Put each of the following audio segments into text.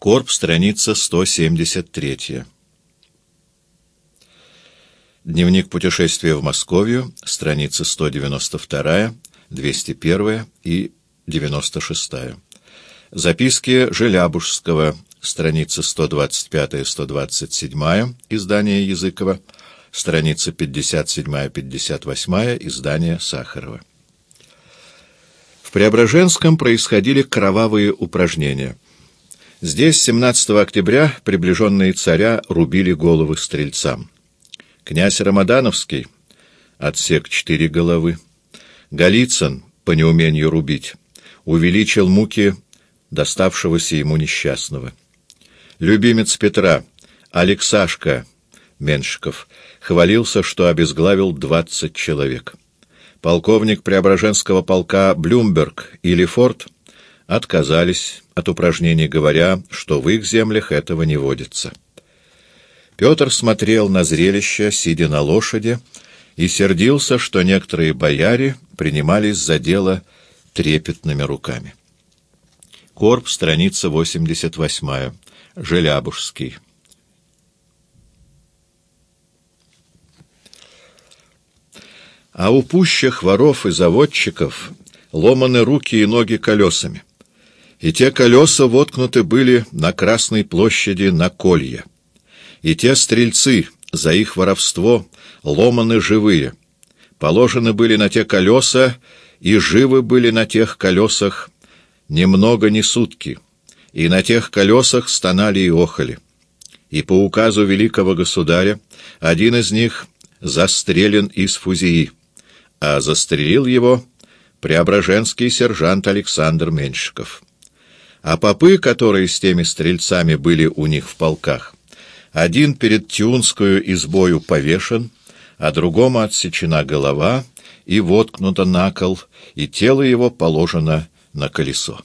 Корп, страница 173. Дневник путешествия в Московию, страницы 192, 201 и 96. Записки Желябужского, страница 125-127, издание Языкова, страница 57-58, издание Сахарова. В Преображенском происходили кровавые упражнения. Здесь 17 октября приближенные царя рубили головы стрельцам. Князь Рамадановский, отсек четыре головы, Голицын, по неумению рубить, увеличил муки доставшегося ему несчастного. Любимец Петра, Алексашка Меншиков, хвалился, что обезглавил двадцать человек. Полковник Преображенского полка Блюмберг и Лефорт отказались от упражнений, говоря, что в их землях этого не водится. Петр смотрел на зрелище, сидя на лошади, и сердился, что некоторые бояре принимались за дело трепетными руками. Корп, страница 88, Желябужский. А у пущих воров и заводчиков ломаны руки и ноги колесами, и те колеса воткнуты были на Красной площади на колье и те стрельцы за их воровство ломаны живые, положены были на те колеса, и живы были на тех колесах немного не сутки, и на тех колесах стонали и охали. И по указу великого государя один из них застрелен из фузии, а застрелил его преображенский сержант Александр Меньшиков. А попы, которые с теми стрельцами были у них в полках, один перед Тюнскую избою повешен, а другому отсечена голова и воткнута на кол, и тело его положено на колесо.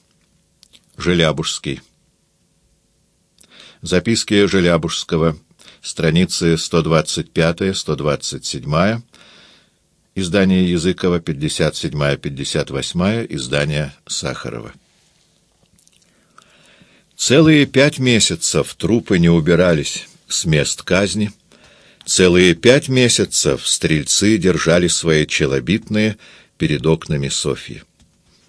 Желябужский. Записки Желябужского, страницы 125-127, издание Языкова, 57-58, издание Сахарова. Целые пять месяцев трупы не убирались с мест казни. Целые пять месяцев стрельцы держали свои челобитные перед окнами Софьи.